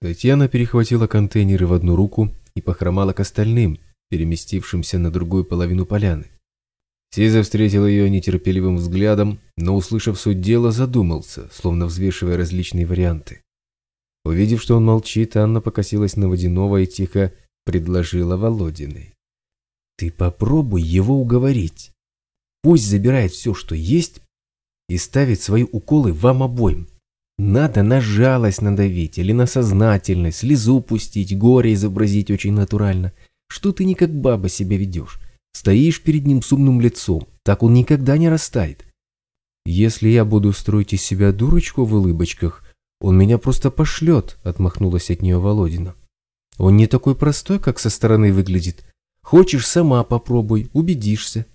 Татьяна перехватила контейнеры в одну руку и похромала к остальным, переместившимся на другую половину поляны. Сиза встретил ее нетерпеливым взглядом, но, услышав суть дела, задумался, словно взвешивая различные варианты. Увидев, что он молчит, Анна покосилась на Водянова и тихо предложила Володиной. «Ты попробуй его уговорить. Пусть забирает все, что есть, и ставит свои уколы вам обоим. Надо на жалость надавить или на сознательность, слезу пустить, горе изобразить очень натурально. Что ты не как баба себя ведешь? Стоишь перед ним с умным лицом, так он никогда не растает. Если я буду строить из себя дурочку в улыбочках, он меня просто пошлет, отмахнулась от нее Володина. Он не такой простой, как со стороны выглядит. Хочешь, сама попробуй, убедишься.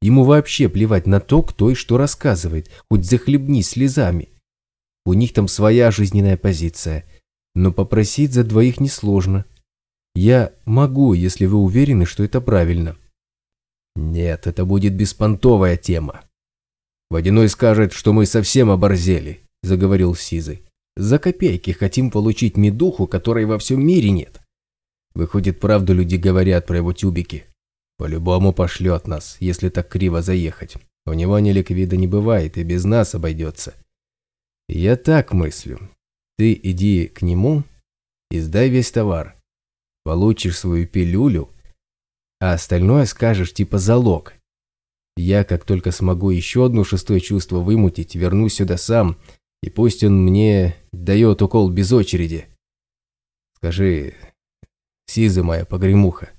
Ему вообще плевать на то, кто и что рассказывает, хоть захлебни слезами. У них там своя жизненная позиция. Но попросить за двоих несложно. Я могу, если вы уверены, что это правильно. Нет, это будет беспонтовая тема. Водяной скажет, что мы совсем оборзели, заговорил Сизый. За копейки хотим получить медуху, которой во всем мире нет. Выходит, правду люди говорят про его тюбики. По-любому пошлет нас, если так криво заехать. У него ни ликвида не бывает, и без нас обойдется. Я так мыслю. Ты иди к нему и сдай весь товар. Получишь свою пилюлю, а остальное скажешь типа залог. Я, как только смогу еще одно шестое чувство вымутить, вернусь сюда сам, и пусть он мне дает укол без очереди. Скажи, Сиза моя погремуха,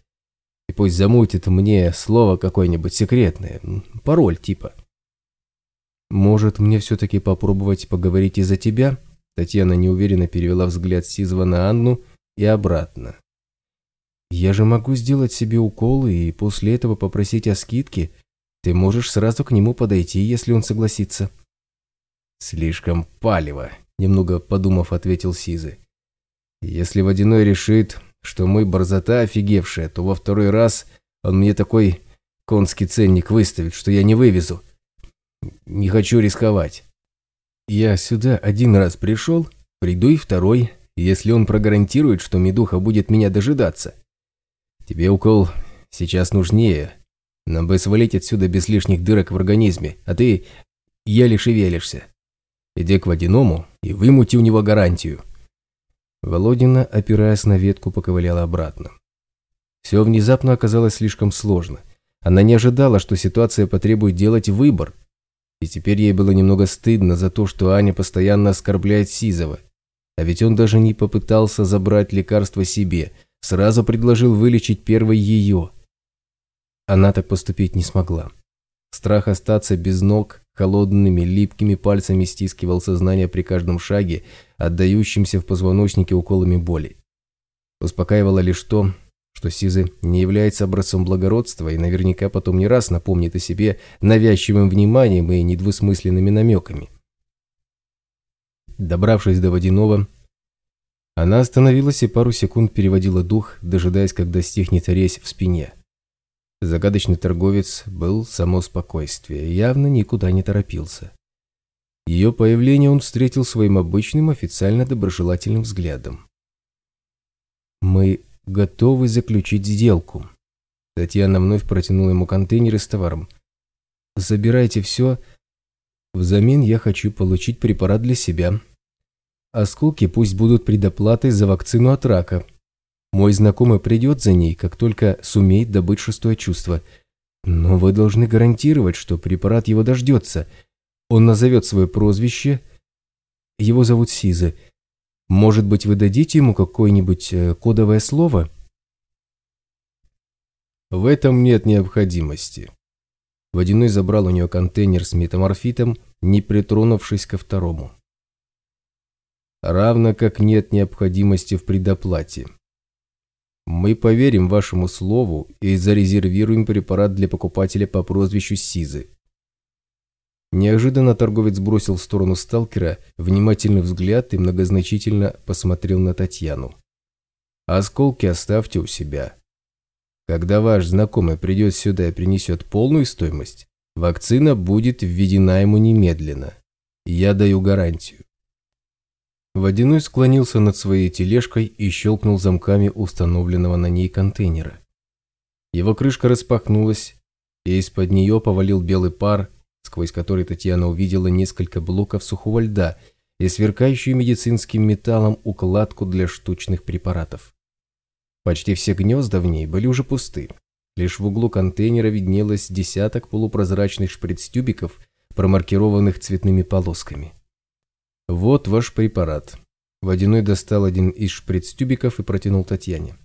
и пусть замутит мне слово какое-нибудь секретное, пароль типа. Может, мне все-таки попробовать поговорить из-за тебя? Татьяна неуверенно перевела взгляд Сизова на Анну и обратно. Я же могу сделать себе уколы и после этого попросить о скидке. Ты можешь сразу к нему подойти, если он согласится. Слишком палево, немного подумав, ответил Сизы. Если Водяной решит, что мы борзота офигевшая, то во второй раз он мне такой конский ценник выставит, что я не вывезу. Не хочу рисковать. Я сюда один раз пришел, приду и второй, если он прогарантирует, что медуха будет меня дожидаться. Тебе укол сейчас нужнее. Нам бы свалить отсюда без лишних дырок в организме, а ты еле шевелишься. Иди к водяному и вымути у него гарантию. Володина, опираясь на ветку, поковыляла обратно. Все внезапно оказалось слишком сложно. Она не ожидала, что ситуация потребует делать выбор. И теперь ей было немного стыдно за то, что Аня постоянно оскорбляет Сизова. А ведь он даже не попытался забрать лекарство себе, сразу предложил вылечить первой ее. Она так поступить не смогла. Страх остаться без ног холодными, липкими пальцами стискивал сознание при каждом шаге, отдающимся в позвоночнике уколами боли. Успокаивало лишь то, что Сизы не является образцом благородства и наверняка потом не раз напомнит о себе навязчивым вниманием и недвусмысленными намеками. Добравшись до Водянова, она остановилась и пару секунд переводила дух, дожидаясь, когда стихнет резь в спине. Загадочный торговец был само спокойствие, явно никуда не торопился. Ее появление он встретил своим обычным официально доброжелательным взглядом. «Мы готовы заключить сделку». Татьяна вновь протянула ему контейнеры с товаром. «Забирайте все. Взамен я хочу получить препарат для себя. Осколки пусть будут предоплатой за вакцину от рака. Мой знакомый придет за ней, как только сумеет добыть шестое чувство. Но вы должны гарантировать, что препарат его дождется. Он назовет свое прозвище. Его зовут Сиза. Может быть, вы дадите ему какое-нибудь э, кодовое слово? В этом нет необходимости. Водяной забрал у нее контейнер с метаморфитом, не притронувшись ко второму. Равно как нет необходимости в предоплате. Мы поверим вашему слову и зарезервируем препарат для покупателя по прозвищу Сизы. Неожиданно торговец бросил в сторону сталкера внимательный взгляд и многозначительно посмотрел на Татьяну. «Осколки оставьте у себя. Когда ваш знакомый придет сюда и принесет полную стоимость, вакцина будет введена ему немедленно. Я даю гарантию». Водяной склонился над своей тележкой и щелкнул замками установленного на ней контейнера. Его крышка распахнулась, и из-под нее повалил белый пар, сквозь который Татьяна увидела несколько блоков сухого льда и сверкающую медицинским металлом укладку для штучных препаратов. Почти все гнезда в ней были уже пусты. Лишь в углу контейнера виднелось десяток полупрозрачных шприц-тюбиков, промаркированных цветными полосками. «Вот ваш препарат». Водяной достал один из шприц-тюбиков и протянул Татьяне.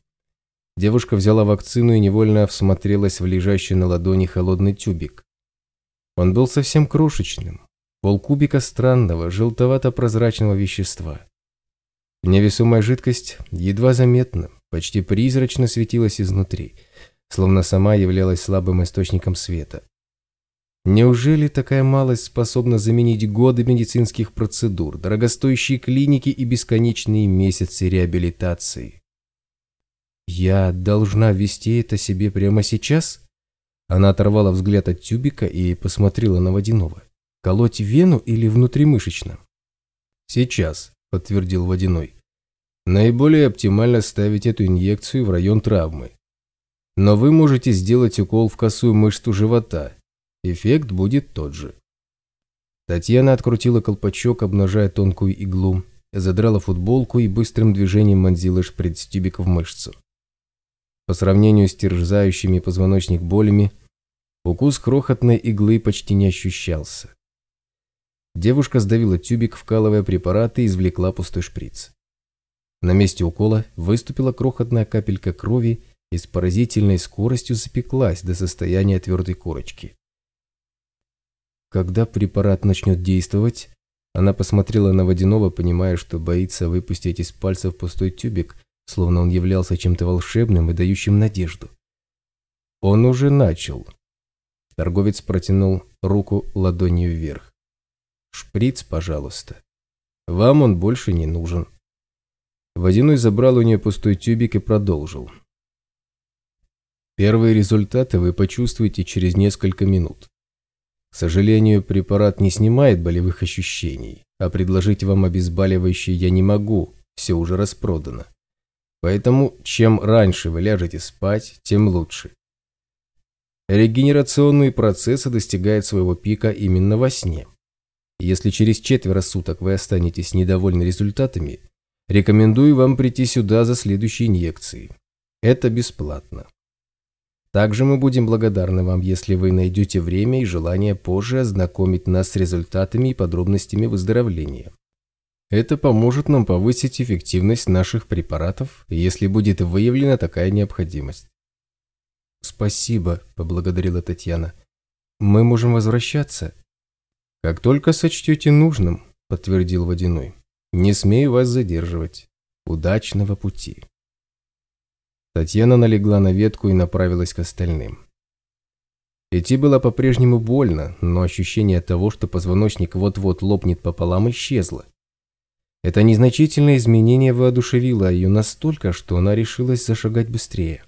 Девушка взяла вакцину и невольно всмотрелась в лежащий на ладони холодный тюбик. Он был совсем крошечным, полкубика странного, желтовато-прозрачного вещества. Невесомая жидкость едва заметно, почти призрачно светилась изнутри, словно сама являлась слабым источником света. Неужели такая малость способна заменить годы медицинских процедур, дорогостоящие клиники и бесконечные месяцы реабилитации? Я должна ввести это себе прямо сейчас? Она оторвала взгляд от тюбика и посмотрела на Водянова. Колоть вену или внутримышечно? Сейчас, подтвердил Водяной. Наиболее оптимально ставить эту инъекцию в район травмы. Но вы можете сделать укол в косую мышцу живота, Эффект будет тот же. Татьяна открутила колпачок, обнажая тонкую иглу, задрала футболку и быстрым движением вонзила шприц-тюбик в мышцу. По сравнению с терзающими позвоночник болями, укус крохотной иглы почти не ощущался. Девушка сдавила тюбик, вкалывая препараты и извлекла пустой шприц. На месте укола выступила крохотная капелька крови и с поразительной скоростью запеклась до состояния твердой корочки. Когда препарат начнет действовать, она посмотрела на Водянова, понимая, что боится выпустить из пальцев пустой тюбик, словно он являлся чем-то волшебным и дающим надежду. Он уже начал. Торговец протянул руку ладонью вверх. «Шприц, пожалуйста. Вам он больше не нужен». Водяной забрал у нее пустой тюбик и продолжил. Первые результаты вы почувствуете через несколько минут. К сожалению, препарат не снимает болевых ощущений, а предложить вам обезболивающее я не могу, все уже распродано. Поэтому, чем раньше вы ляжете спать, тем лучше. Регенерационные процессы достигают своего пика именно во сне. Если через четверо суток вы останетесь недовольны результатами, рекомендую вам прийти сюда за следующей инъекцией. Это бесплатно. Также мы будем благодарны вам, если вы найдете время и желание позже ознакомить нас с результатами и подробностями выздоровления. Это поможет нам повысить эффективность наших препаратов, если будет выявлена такая необходимость. «Спасибо», – поблагодарила Татьяна. «Мы можем возвращаться?» «Как только сочтете нужным», – подтвердил Водяной. «Не смею вас задерживать. Удачного пути». Татьяна налегла на ветку и направилась к остальным. Идти было по-прежнему больно, но ощущение того, что позвоночник вот-вот лопнет пополам, исчезло. Это незначительное изменение воодушевило ее настолько, что она решилась зашагать быстрее.